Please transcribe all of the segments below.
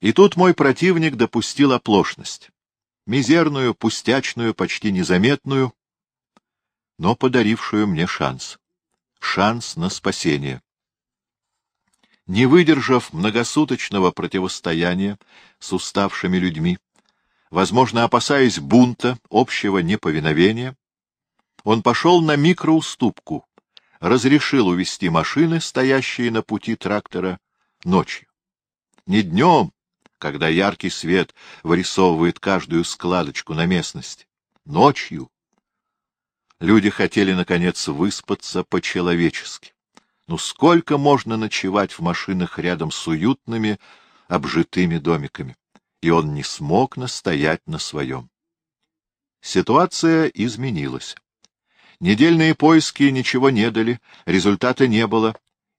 И тут мой противник допустил оплошность. Мизерную, пустячную, почти незаметную, но подарившую мне шанс. Шанс на спасение. Не выдержав многосуточного противостояния с уставшими людьми, возможно, опасаясь бунта, общего неповиновения, он пошел на микроуступку, разрешил увести машины, стоящие на пути трактора, ночью. Не днем, когда яркий свет вырисовывает каждую складочку на местности. Ночью. Люди хотели, наконец, выспаться по-человечески. Ну сколько можно ночевать в машинах рядом с уютными, обжитыми домиками? И он не смог настоять на своем. Ситуация изменилась. Недельные поиски ничего не дали, результата не было,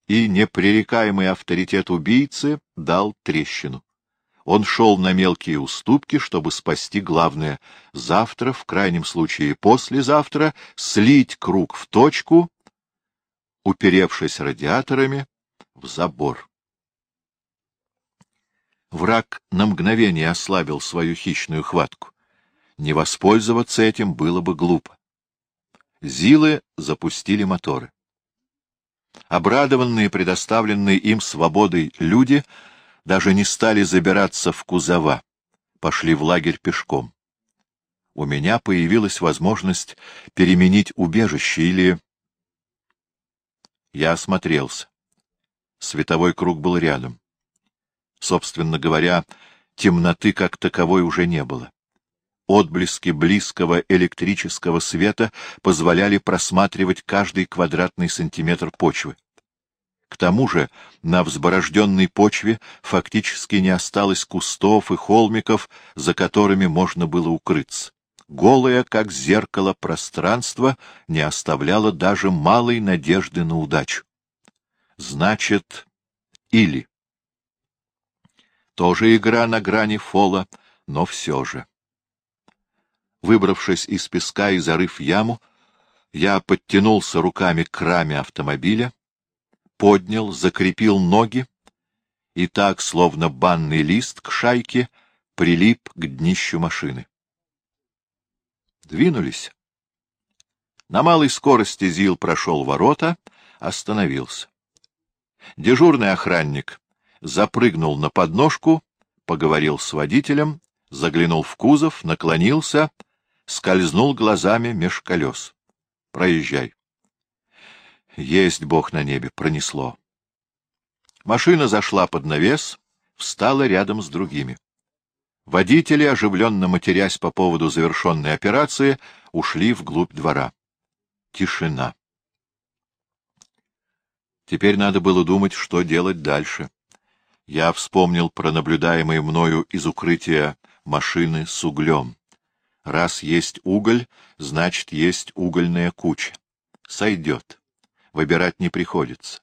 и непререкаемый авторитет убийцы дал трещину. Он шел на мелкие уступки, чтобы спасти главное — завтра, в крайнем случае послезавтра, слить круг в точку, уперевшись радиаторами в забор. Враг на мгновение ослабил свою хищную хватку. Не воспользоваться этим было бы глупо. Зилы запустили моторы. Обрадованные предоставленной им свободой люди — даже не стали забираться в кузова, пошли в лагерь пешком. У меня появилась возможность переменить убежище или... Я осмотрелся. Световой круг был рядом. Собственно говоря, темноты как таковой уже не было. Отблески близкого электрического света позволяли просматривать каждый квадратный сантиметр почвы. К тому же на взборожденной почве фактически не осталось кустов и холмиков, за которыми можно было укрыться. Голое, как зеркало, пространство не оставляло даже малой надежды на удачу. Значит, или. Тоже игра на грани фола, но все же. Выбравшись из песка и зарыв яму, я подтянулся руками к раме автомобиля, поднял, закрепил ноги, и так, словно банный лист к шайке, прилип к днищу машины. Двинулись. На малой скорости Зил прошел ворота, остановился. Дежурный охранник запрыгнул на подножку, поговорил с водителем, заглянул в кузов, наклонился, скользнул глазами меж колес. — Проезжай. Есть Бог на небе, пронесло. Машина зашла под навес, встала рядом с другими. Водители, оживленно матерясь по поводу завершенной операции, ушли вглубь двора. Тишина. Теперь надо было думать, что делать дальше. Я вспомнил про наблюдаемые мною из укрытия машины с углем. Раз есть уголь, значит, есть угольная куча. Сойдет выбирать не приходится.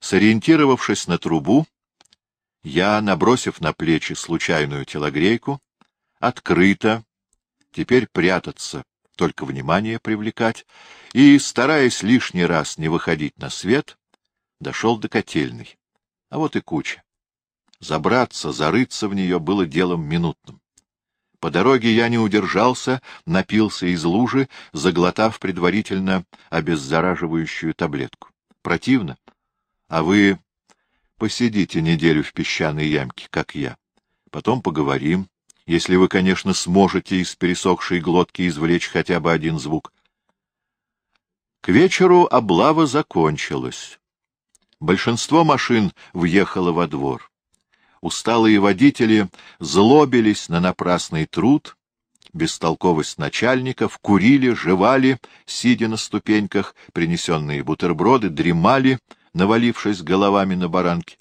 Сориентировавшись на трубу, я, набросив на плечи случайную телогрейку, открыто, теперь прятаться, только внимание привлекать, и, стараясь лишний раз не выходить на свет, дошел до котельной. А вот и куча. Забраться, зарыться в нее было делом минутным. По дороге я не удержался, напился из лужи, заглотав предварительно обеззараживающую таблетку. Противно. А вы посидите неделю в песчаной ямке, как я. Потом поговорим, если вы, конечно, сможете из пересохшей глотки извлечь хотя бы один звук. К вечеру облава закончилась. Большинство машин въехало во двор. Усталые водители злобились на напрасный труд, бестолковость начальников, курили, жевали, сидя на ступеньках, принесенные бутерброды, дремали, навалившись головами на баранки.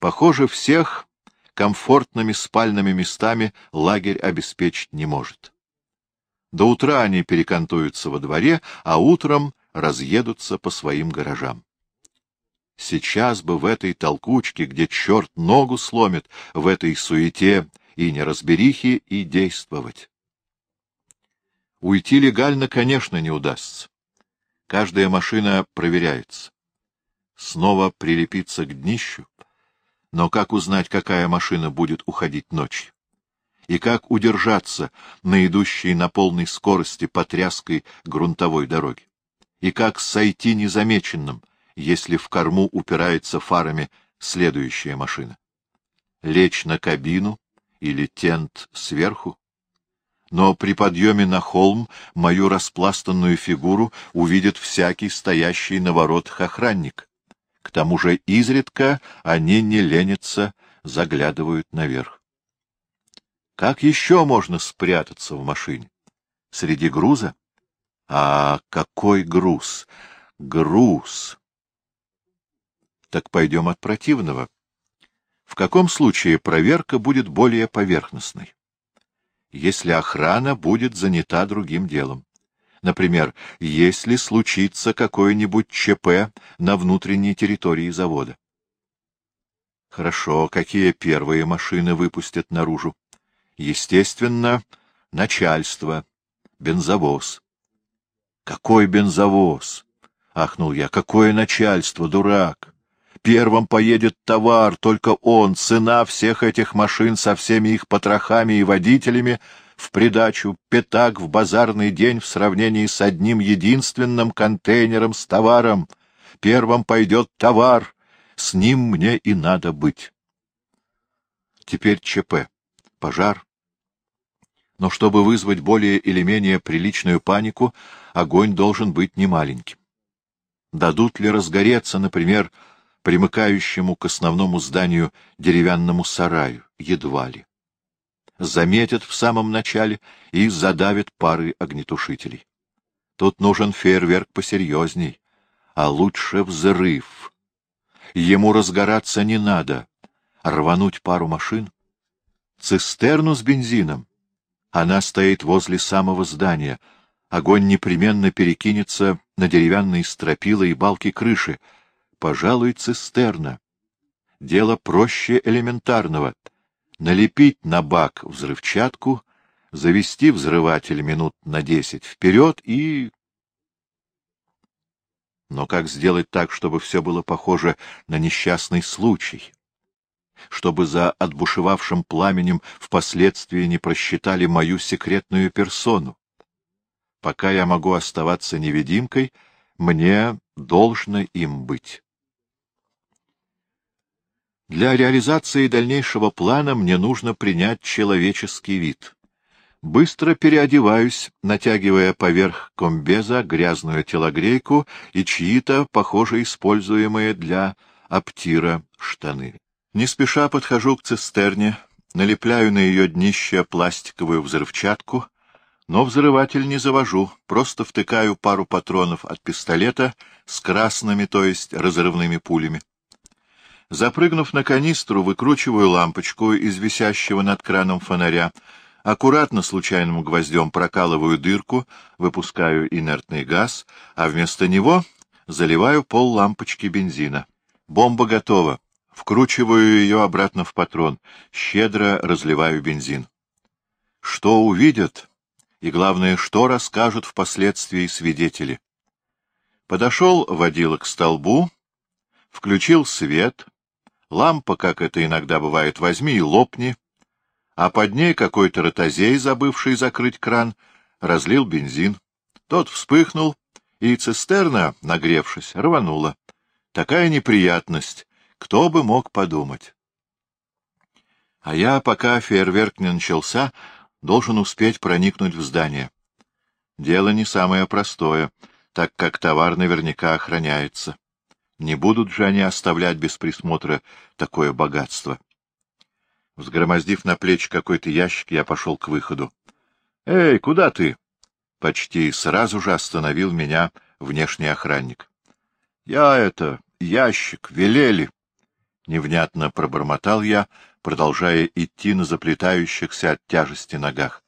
Похоже, всех комфортными спальными местами лагерь обеспечить не может. До утра они перекантуются во дворе, а утром разъедутся по своим гаражам. Сейчас бы в этой толкучке, где черт ногу сломит, в этой суете и неразберихе и действовать. Уйти легально, конечно, не удастся. Каждая машина проверяется. Снова прилепиться к днищу. Но как узнать, какая машина будет уходить ночью? И как удержаться на идущей на полной скорости по тряской грунтовой дороге? И как сойти незамеченным, если в корму упирается фарами следующая машина? Лечь на кабину или тент сверху? но при подъеме на холм мою распластанную фигуру увидит всякий стоящий на воротах охранник. К тому же изредка они не ленятся, заглядывают наверх. Как еще можно спрятаться в машине? Среди груза? А какой груз? Груз! Так пойдем от противного. В каком случае проверка будет более поверхностной? если охрана будет занята другим делом. Например, если случится какое-нибудь ЧП на внутренней территории завода. Хорошо, какие первые машины выпустят наружу? Естественно, начальство, бензовоз. Какой бензовоз? — ахнул я. Какое начальство, дурак! Первым поедет товар, только он, цена всех этих машин со всеми их потрохами и водителями, в придачу пятак в базарный день в сравнении с одним единственным контейнером с товаром. Первым пойдет товар, с ним мне и надо быть. Теперь ЧП. Пожар. Но чтобы вызвать более или менее приличную панику, огонь должен быть немаленьким. Дадут ли разгореться, например, примыкающему к основному зданию деревянному сараю, едва ли. Заметят в самом начале и задавят пары огнетушителей. Тут нужен фейерверк посерьезней, а лучше взрыв. Ему разгораться не надо, рвануть пару машин. Цистерну с бензином. Она стоит возле самого здания. Огонь непременно перекинется на деревянные стропила и балки крыши, пожалуй, цистерна. Дело проще элементарного. Налепить на бак взрывчатку, завести взрыватель минут на десять вперед и... Но как сделать так, чтобы все было похоже на несчастный случай? Чтобы за отбушевавшим пламенем впоследствии не просчитали мою секретную персону? Пока я могу оставаться невидимкой, мне должно им быть. Для реализации дальнейшего плана мне нужно принять человеческий вид. Быстро переодеваюсь, натягивая поверх комбеза грязную телогрейку и чьи-то, похоже, используемые для обтира штаны. Не спеша подхожу к цистерне, налепляю на ее днище пластиковую взрывчатку, но взрыватель не завожу, просто втыкаю пару патронов от пистолета с красными, то есть разрывными пулями. Запрыгнув на канистру, выкручиваю лампочку из висящего над краном фонаря, аккуратно случайным гвоздем прокалываю дырку, выпускаю инертный газ, а вместо него заливаю пол лампочки бензина. Бомба готова. Вкручиваю ее обратно в патрон, щедро разливаю бензин. Что увидят, и, главное, что расскажут впоследствии свидетели. Подошел водила к столбу, включил свет — Лампа, как это иногда бывает, возьми и лопни, а под ней какой-то ротозей, забывший закрыть кран, разлил бензин. Тот вспыхнул, и цистерна, нагревшись, рванула. Такая неприятность, кто бы мог подумать. А я, пока фейерверк не начался, должен успеть проникнуть в здание. Дело не самое простое, так как товар наверняка охраняется. Не будут же они оставлять без присмотра такое богатство. Взгромоздив на плечи какой-то ящик, я пошел к выходу. — Эй, куда ты? — почти сразу же остановил меня внешний охранник. — Я это, ящик, велели. Невнятно пробормотал я, продолжая идти на заплетающихся от тяжести ногах.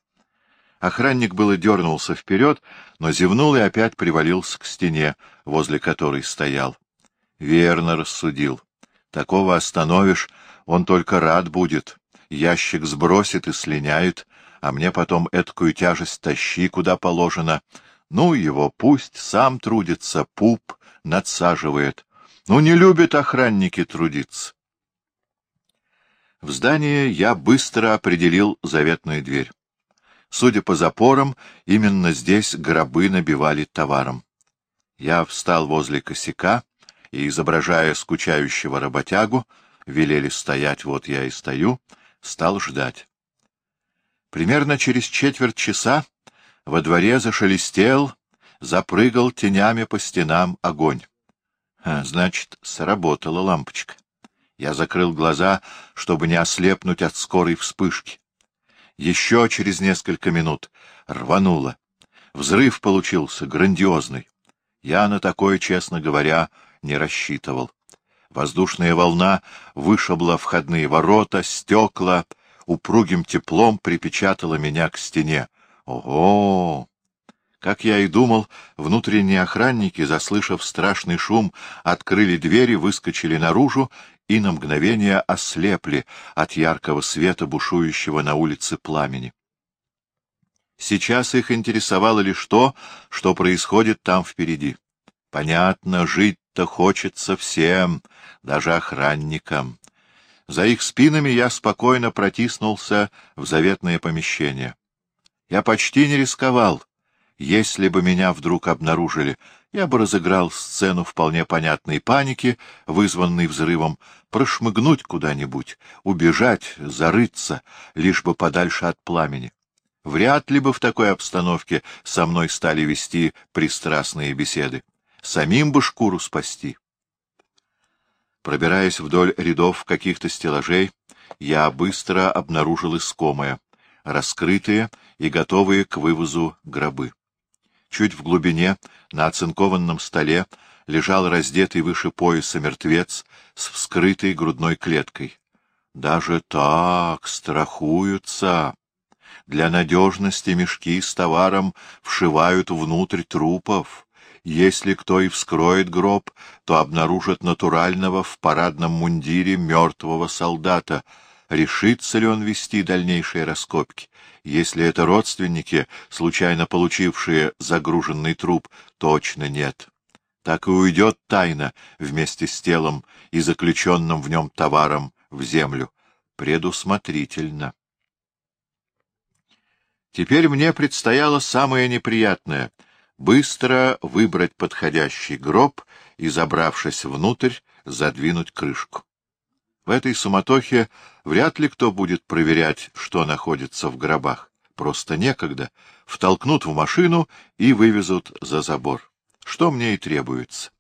Охранник было дернулся вперед, но зевнул и опять привалился к стене, возле которой стоял. Верно рассудил. Такого остановишь, он только рад будет. Ящик сбросит и слиняет, а мне потом эткую тяжесть тащи, куда положено. Ну, его пусть сам трудится, пуп надсаживает. Ну, не любят охранники трудиться. В здании я быстро определил заветную дверь. Судя по запорам, именно здесь гробы набивали товаром. Я встал возле косяка и, изображая скучающего работягу, велели стоять, вот я и стою, стал ждать. Примерно через четверть часа во дворе зашелестел, запрыгал тенями по стенам огонь. Значит, сработала лампочка. Я закрыл глаза, чтобы не ослепнуть от скорой вспышки. Еще через несколько минут рвануло. Взрыв получился грандиозный. Я на такое, честно говоря, не рассчитывал. Воздушная волна вышибла входные ворота, стекла, упругим теплом припечатала меня к стене. Ого! Как я и думал, внутренние охранники, заслышав страшный шум, открыли двери, выскочили наружу и на мгновение ослепли от яркого света, бушующего на улице пламени. Сейчас их интересовало лишь то, что происходит там впереди. Понятно, жить-то хочется всем, даже охранникам. За их спинами я спокойно протиснулся в заветное помещение. Я почти не рисковал. Если бы меня вдруг обнаружили, я бы разыграл сцену вполне понятной паники, вызванной взрывом, прошмыгнуть куда-нибудь, убежать, зарыться, лишь бы подальше от пламени. Вряд ли бы в такой обстановке со мной стали вести пристрастные беседы. Самим бы шкуру спасти. Пробираясь вдоль рядов каких-то стеллажей, я быстро обнаружил искомое, раскрытые и готовые к вывозу гробы. Чуть в глубине, на оцинкованном столе, лежал раздетый выше пояса мертвец с вскрытой грудной клеткой. Даже так страхуются. Для надежности мешки с товаром вшивают внутрь трупов. Если кто и вскроет гроб, то обнаружит натурального в парадном мундире мертвого солдата — решится ли он вести дальнейшие раскопки. Если это родственники, случайно получившие загруженный труп, точно нет. Так и уйдет тайна вместе с телом и заключенным в нем товаром в землю. Предусмотрительно. Теперь мне предстояло самое неприятное — быстро выбрать подходящий гроб и, забравшись внутрь, задвинуть крышку. В этой суматохе вряд ли кто будет проверять, что находится в гробах. Просто некогда. Втолкнут в машину и вывезут за забор. Что мне и требуется.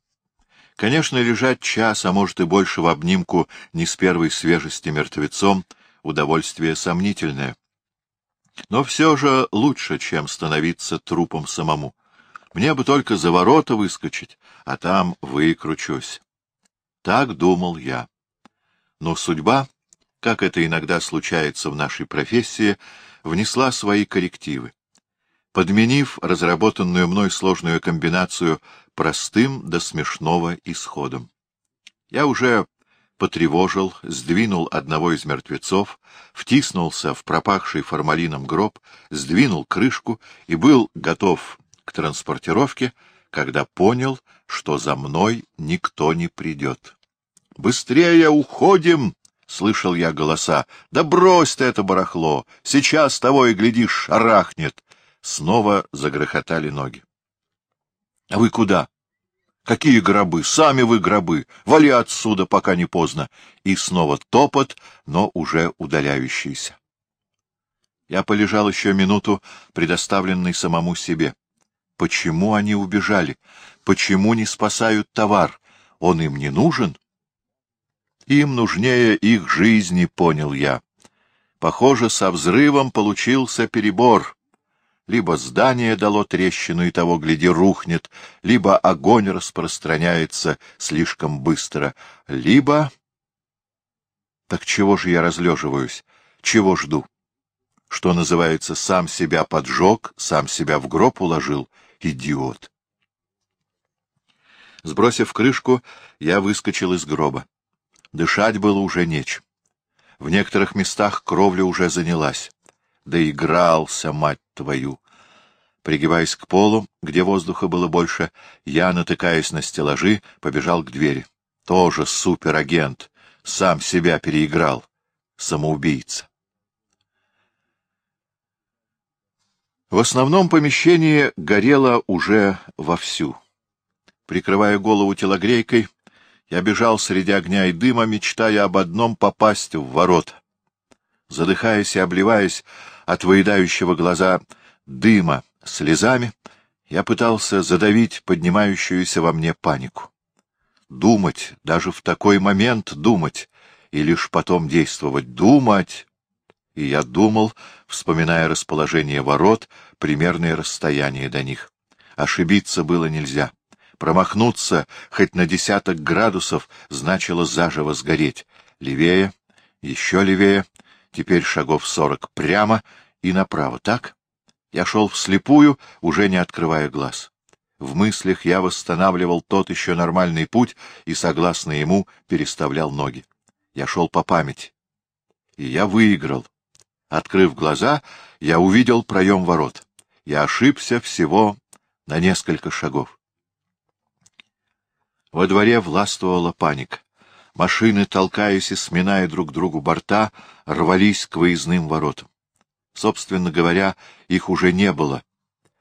Конечно, лежать час, а может и больше в обнимку не с первой свежести мертвецом — удовольствие сомнительное. Но все же лучше, чем становиться трупом самому. Мне бы только за ворота выскочить, а там выкручусь. Так думал я. Но судьба, как это иногда случается в нашей профессии, внесла свои коррективы. Подменив разработанную мной сложную комбинацию простым до смешного исходом. Я уже потревожил, сдвинул одного из мертвецов, втиснулся в пропахший формалином гроб, сдвинул крышку и был готов к транспортировке, когда понял, что за мной никто не придет. «Быстрее уходим!» — слышал я голоса. «Да брось ты это барахло! Сейчас того и глядишь, шарахнет!» Снова загрохотали ноги. «А вы куда?» «Какие гробы? Сами вы гробы! Вали отсюда, пока не поздно!» И снова топот, но уже удаляющийся. Я полежал еще минуту, предоставленный самому себе. Почему они убежали? Почему не спасают товар? Он им не нужен? Им нужнее их жизни, понял я. Похоже, со взрывом получился перебор. Либо здание дало трещину и того, гляди, рухнет, либо огонь распространяется слишком быстро, либо... Так чего же я разлеживаюсь? Чего жду? Что называется, сам себя поджег, сам себя в гроб уложил? Идиот! Сбросив крышку, я выскочил из гроба. Дышать было уже нечем. В некоторых местах кровля уже занялась. Да игрался, мать твою! Пригибаясь к полу, где воздуха было больше, я, натыкаясь на стеллажи, побежал к двери. Тоже суперагент, сам себя переиграл. самоубийца. В основном помещении горело уже вовсю. Прикрывая голову телогрейкой, я бежал среди огня и дыма, мечтая об одном — попасть в ворот. Задыхаясь и обливаясь от выедающего глаза дыма слезами, я пытался задавить поднимающуюся во мне панику. Думать, даже в такой момент думать, и лишь потом действовать. Думать! И я думал, вспоминая расположение ворот, примерное расстояние до них. Ошибиться было нельзя. Промахнуться хоть на десяток градусов значило заживо сгореть. Левее, еще левее, теперь шагов сорок прямо и направо, так? Я шел вслепую, уже не открывая глаз. В мыслях я восстанавливал тот еще нормальный путь и, согласно ему, переставлял ноги. Я шел по памяти. И я выиграл. Открыв глаза, я увидел проем ворот. Я ошибся всего на несколько шагов. Во дворе властвовала паника. Машины, толкаясь и сминая друг другу борта, рвались к выездным воротам. Собственно говоря, их уже не было.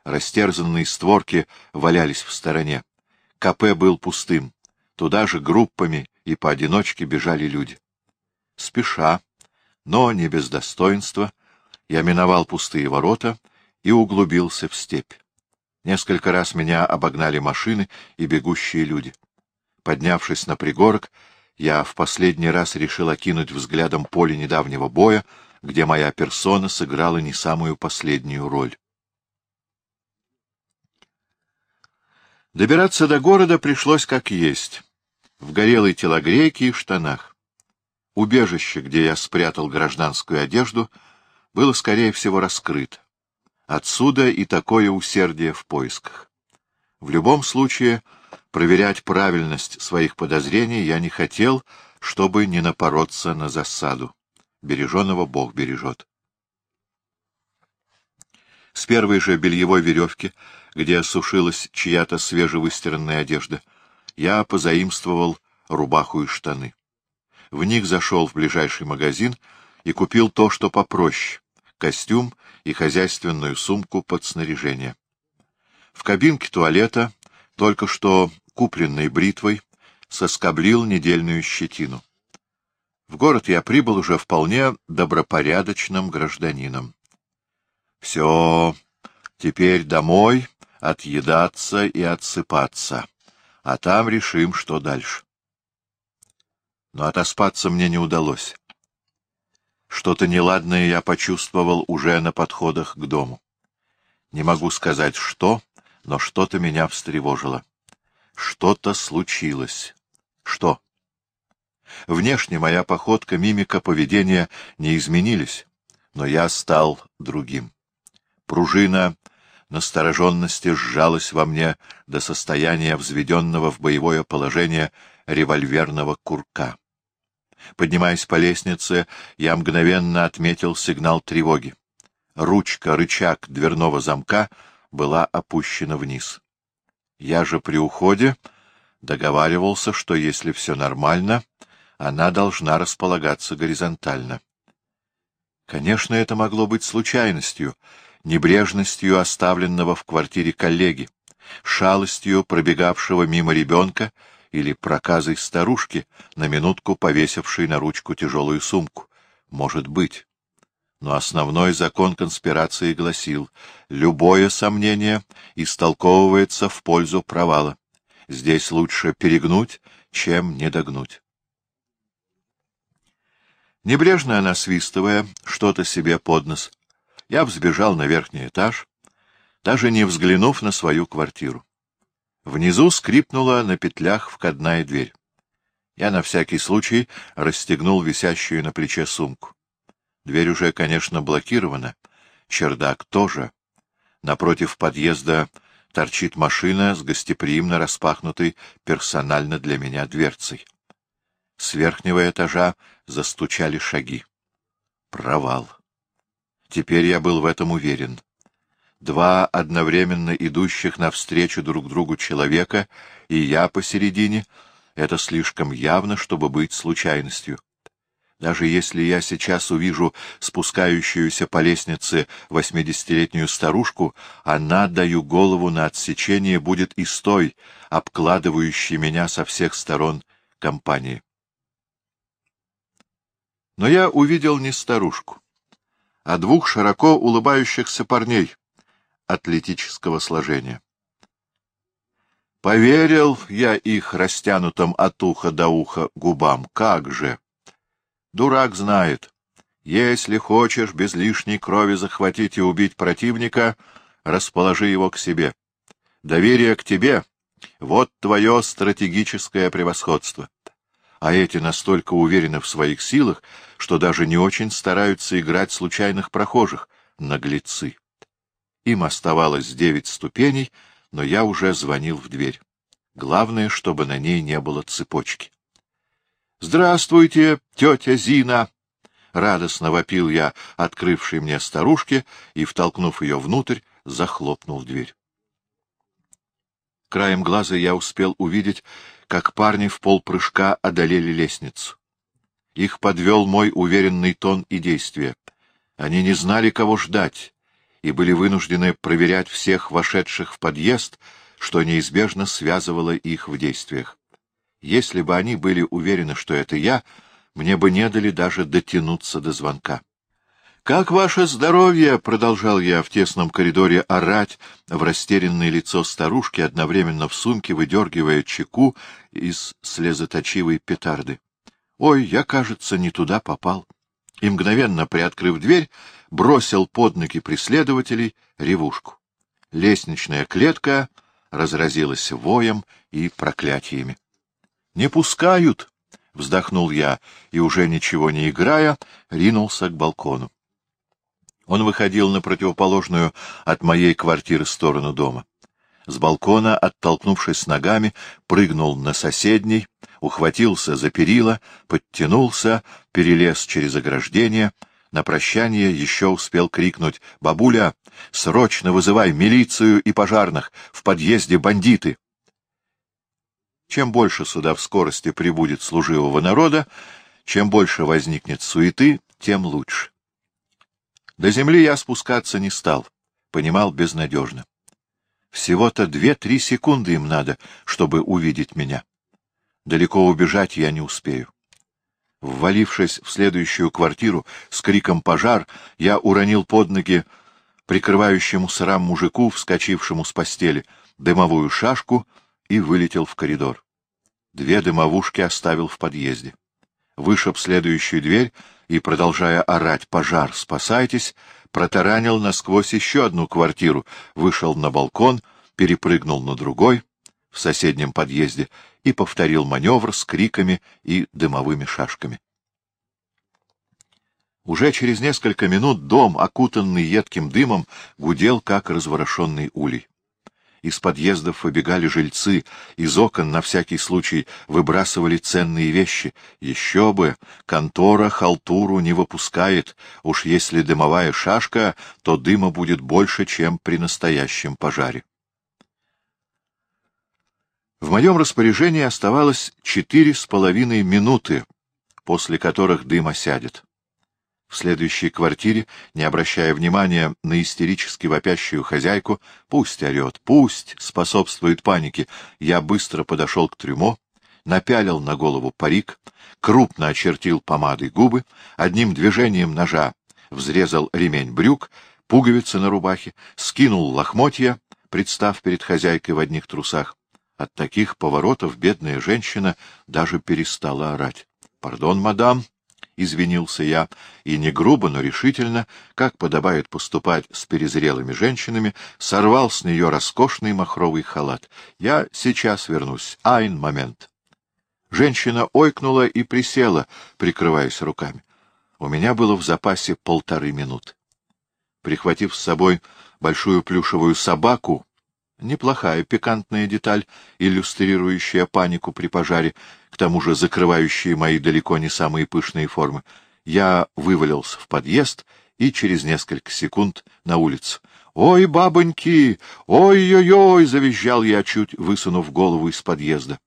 Растерзанные створки валялись в стороне. КП был пустым. Туда же группами и поодиночке бежали люди. Спеша, но не без достоинства, я миновал пустые ворота и углубился в степь. Несколько раз меня обогнали машины и бегущие люди. Поднявшись на пригорок, я в последний раз решил окинуть взглядом поле недавнего боя, где моя персона сыграла не самую последнюю роль. Добираться до города пришлось как есть, в горелой телогрейке и штанах. Убежище, где я спрятал гражданскую одежду, было, скорее всего, раскрыто. Отсюда и такое усердие в поисках. В любом случае, проверять правильность своих подозрений я не хотел, чтобы не напороться на засаду береженого Бог бережет. С первой же бельевой веревки, где сушилась чья-то свежевыстиранная одежда, я позаимствовал рубаху и штаны. В них зашел в ближайший магазин и купил то, что попроще — костюм и хозяйственную сумку под снаряжение. В кабинке туалета, только что купленной бритвой, соскоблил недельную щетину. В город я прибыл уже вполне добропорядочным гражданином. Все, теперь домой, отъедаться и отсыпаться, а там решим, что дальше. Но отоспаться мне не удалось. Что-то неладное я почувствовал уже на подходах к дому. Не могу сказать, что, но что-то меня встревожило. Что-то случилось. Что? Внешне моя походка, мимика, поведение не изменились, но я стал другим. Пружина настороженности сжалась во мне до состояния взведенного в боевое положение револьверного курка. Поднимаясь по лестнице, я мгновенно отметил сигнал тревоги. Ручка, рычаг дверного замка была опущена вниз. Я же при уходе договаривался, что если все нормально, она должна располагаться горизонтально. Конечно, это могло быть случайностью, небрежностью оставленного в квартире коллеги, шалостью пробегавшего мимо ребенка или проказой старушки, на минутку повесившей на ручку тяжелую сумку. Может быть. Но основной закон конспирации гласил, любое сомнение истолковывается в пользу провала. Здесь лучше перегнуть, чем не догнуть. Небрежно насвистывая что-то себе под нос, я взбежал на верхний этаж, даже не взглянув на свою квартиру. Внизу скрипнула на петлях входная дверь. Я на всякий случай расстегнул висящую на плече сумку. Дверь уже, конечно, блокирована, чердак тоже. Напротив подъезда торчит машина с гостеприимно распахнутой персонально для меня дверцей. С верхнего этажа застучали шаги. Провал. Теперь я был в этом уверен. Два одновременно идущих навстречу друг другу человека и я посередине — это слишком явно, чтобы быть случайностью. Даже если я сейчас увижу спускающуюся по лестнице восьмидесятилетнюю старушку, она, даю голову на отсечение, будет и с той, обкладывающей меня со всех сторон компании. Но я увидел не старушку, а двух широко улыбающихся парней атлетического сложения. Поверил я их растянутым от уха до уха губам, как же! Дурак знает. Если хочешь без лишней крови захватить и убить противника, расположи его к себе. Доверие к тебе — вот твое стратегическое превосходство. А эти настолько уверены в своих силах, что даже не очень стараются играть случайных прохожих, наглецы. Им оставалось девять ступеней, но я уже звонил в дверь. Главное, чтобы на ней не было цепочки. «Здравствуйте, тетя Зина!» Радостно вопил я, открывшей мне старушке, и, втолкнув ее внутрь, захлопнул дверь. Краем глаза я успел увидеть, как парни в полпрыжка одолели лестницу. Их подвел мой уверенный тон и действия. Они не знали, кого ждать, и были вынуждены проверять всех вошедших в подъезд, что неизбежно связывало их в действиях. Если бы они были уверены, что это я, мне бы не дали даже дотянуться до звонка. «Как ваше здоровье?» — продолжал я в тесном коридоре орать в растерянное лицо старушки, одновременно в сумке выдергивая чеку из слезоточивой петарды. «Ой, я, кажется, не туда попал». И, мгновенно приоткрыв дверь, бросил под ноги преследователей ревушку. Лестничная клетка разразилась воем и проклятиями. Не пускают! — вздохнул я, и, уже ничего не играя, ринулся к балкону. Он выходил на противоположную от моей квартиры сторону дома. С балкона, оттолкнувшись ногами, прыгнул на соседний, ухватился за перила, подтянулся, перелез через ограждение. На прощание еще успел крикнуть «Бабуля, срочно вызывай милицию и пожарных! В подъезде бандиты!» Чем больше сюда в скорости прибудет служивого народа, чем больше возникнет суеты, тем лучше. До земли я спускаться не стал, понимал безнадежно. Всего-то две-три секунды им надо, чтобы увидеть меня. Далеко убежать я не успею. Ввалившись в следующую квартиру с криком «Пожар!», я уронил под ноги прикрывающему срам мужику, вскочившему с постели, дымовую шашку — и вылетел в коридор. Две дымовушки оставил в подъезде. Вышиб следующую дверь и, продолжая орать «Пожар! Спасайтесь!», протаранил насквозь еще одну квартиру, вышел на балкон, перепрыгнул на другой, в соседнем подъезде, и повторил маневр с криками и дымовыми шашками. Уже через несколько минут дом, окутанный едким дымом, гудел, как разворошенный улей. Из подъездов выбегали жильцы, из окон на всякий случай выбрасывали ценные вещи. Еще бы, контора халтуру не выпускает, уж если дымовая шашка, то дыма будет больше, чем при настоящем пожаре. В моем распоряжении оставалось четыре с половиной минуты, после которых дым осядет. В следующей квартире, не обращая внимания на истерически вопящую хозяйку, пусть орет, пусть способствует панике, я быстро подошел к трюмо, напялил на голову парик, крупно очертил помадой губы, одним движением ножа взрезал ремень брюк, пуговицы на рубахе, скинул лохмотья, представ перед хозяйкой в одних трусах. От таких поворотов бедная женщина даже перестала орать. — Пардон, мадам, — извинился я, и не грубо, но решительно, как подобает поступать с перезрелыми женщинами, сорвал с нее роскошный махровый халат. «Я сейчас вернусь. Айн момент». Женщина ойкнула и присела, прикрываясь руками. У меня было в запасе полторы минуты. Прихватив с собой большую плюшевую собаку, Неплохая пикантная деталь, иллюстрирующая панику при пожаре, к тому же закрывающая мои далеко не самые пышные формы. Я вывалился в подъезд и через несколько секунд на улицу. «Ой, бабоньки! Ой-ой-ой!» — завизжал я, чуть высунув голову из подъезда.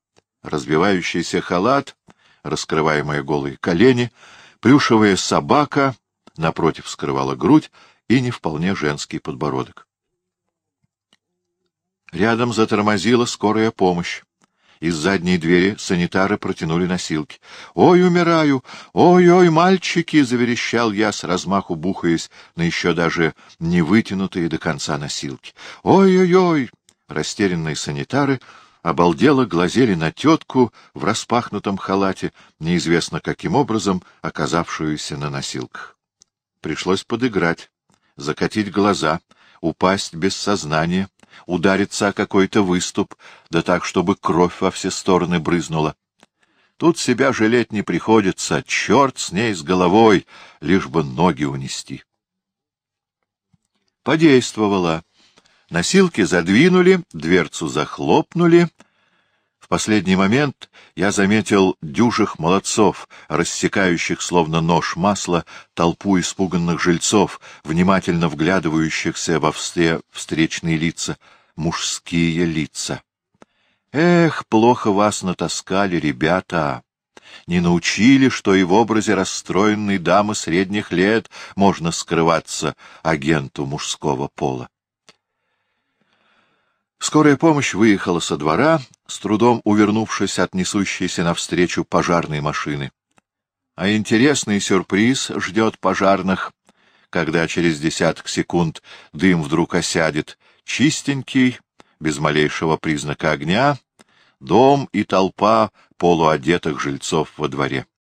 Разбивающийся халат, раскрываемые голые колени, Плюшевая собака напротив скрывала грудь и не вполне женский подбородок. Рядом затормозила скорая помощь. Из задней двери санитары протянули носилки. «Ой, умираю! Ой-ой, мальчики!» — заверещал я, с размаху бухаясь на еще даже не вытянутые до конца носилки. «Ой-ой-ой!» Растерянные санитары обалдело глазели на тетку в распахнутом халате, неизвестно каким образом оказавшуюся на носилках. Пришлось подыграть, закатить глаза, упасть без сознания, удариться о какой-то выступ, да так, чтобы кровь во все стороны брызнула. Тут себя жалеть не приходится, черт с ней с головой, лишь бы ноги унести. Подействовала. Носилки задвинули, дверцу захлопнули. Последний момент я заметил дюжих молодцов, рассекающих, словно нож масла, толпу испуганных жильцов, внимательно вглядывающихся во все встречные лица, мужские лица. Эх, плохо вас натаскали, ребята! Не научили, что и в образе расстроенной дамы средних лет можно скрываться агенту мужского пола. Скорая помощь выехала со двора, с трудом увернувшись от несущейся навстречу пожарной машины. А интересный сюрприз ждет пожарных, когда через десяток секунд дым вдруг осядет, чистенький, без малейшего признака огня, дом и толпа полуодетых жильцов во дворе.